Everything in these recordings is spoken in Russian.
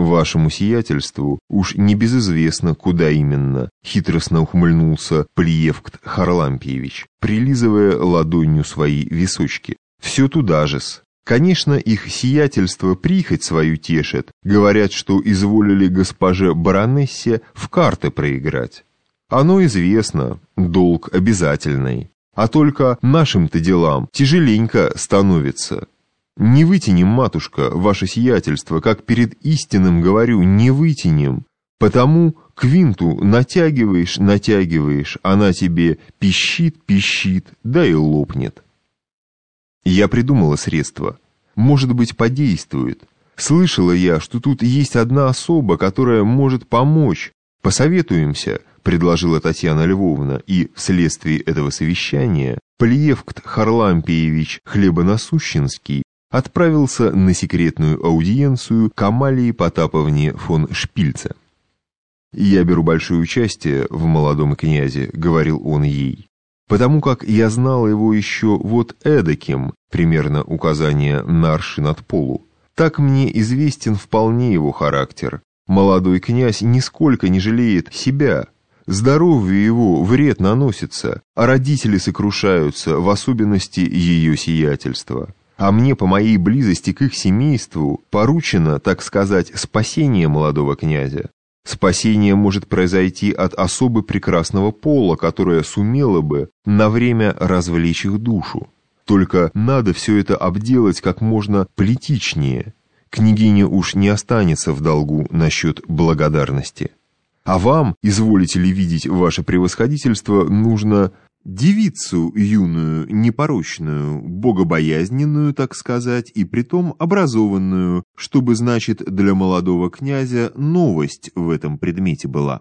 Вашему сиятельству уж не безызвестно, куда именно, хитростно ухмыльнулся Плиевкт Харлампиевич, прилизывая ладонью свои височки. Все туда же-с. Конечно, их сиятельство прихоть свою тешит, говорят, что изволили госпоже баронессе в карты проиграть. Оно известно, долг обязательный, а только нашим-то делам тяжеленько становится. Не вытянем, матушка, ваше сиятельство, как перед истинным говорю, не вытянем. Потому квинту натягиваешь, натягиваешь, она тебе пищит, пищит, да и лопнет. Я придумала средство. Может быть, подействует. Слышала я, что тут есть одна особа, которая может помочь. Посоветуемся, предложила Татьяна Львовна, и вследствие этого совещания Плиевкт Харлампиевич Хлебонасущинский отправился на секретную аудиенцию к Амалии Потаповне фон Шпильце. «Я беру большое участие в молодом князе», — говорил он ей, «потому как я знал его еще вот эдаким, примерно указание на аршин от полу. Так мне известен вполне его характер. Молодой князь нисколько не жалеет себя». Здоровью его вред наносится, а родители сокрушаются, в особенности ее сиятельства а мне по моей близости к их семейству поручено, так сказать, спасение молодого князя. Спасение может произойти от особы прекрасного пола, которая сумела бы на время развлечь их душу. Только надо все это обделать как можно политичнее. Княгиня уж не останется в долгу насчет благодарности. А вам, изволите ли видеть ваше превосходительство, нужно Девицу юную, непорочную, богобоязненную, так сказать, и притом образованную, чтобы, значит, для молодого князя новость в этом предмете была.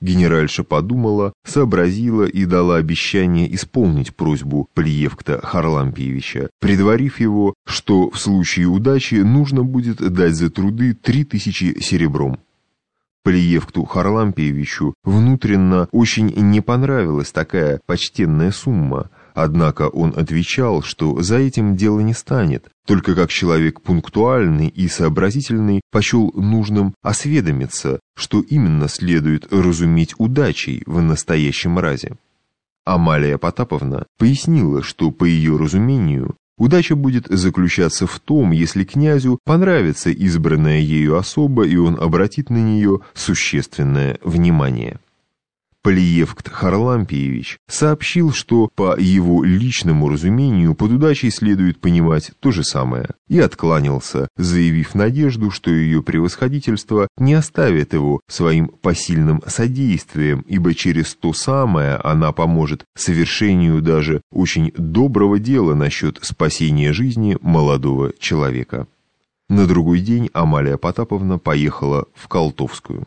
Генеральша подумала, сообразила и дала обещание исполнить просьбу Плиевкта Харлампиевича, предварив его, что в случае удачи нужно будет дать за труды три тысячи серебром. Полиевкту Харлампиевичу внутренно очень не понравилась такая почтенная сумма, однако он отвечал, что за этим дело не станет, только как человек пунктуальный и сообразительный почел нужным осведомиться, что именно следует разуметь удачей в настоящем разе. Амалия Потаповна пояснила, что по ее разумению Удача будет заключаться в том, если князю понравится избранная ею особа, и он обратит на нее существенное внимание. Полиевкт Харлампиевич сообщил, что по его личному разумению под удачей следует понимать то же самое, и откланялся, заявив надежду, что ее превосходительство не оставит его своим посильным содействием, ибо через то самое она поможет совершению даже очень доброго дела насчет спасения жизни молодого человека. На другой день Амалия Потаповна поехала в Колтовскую.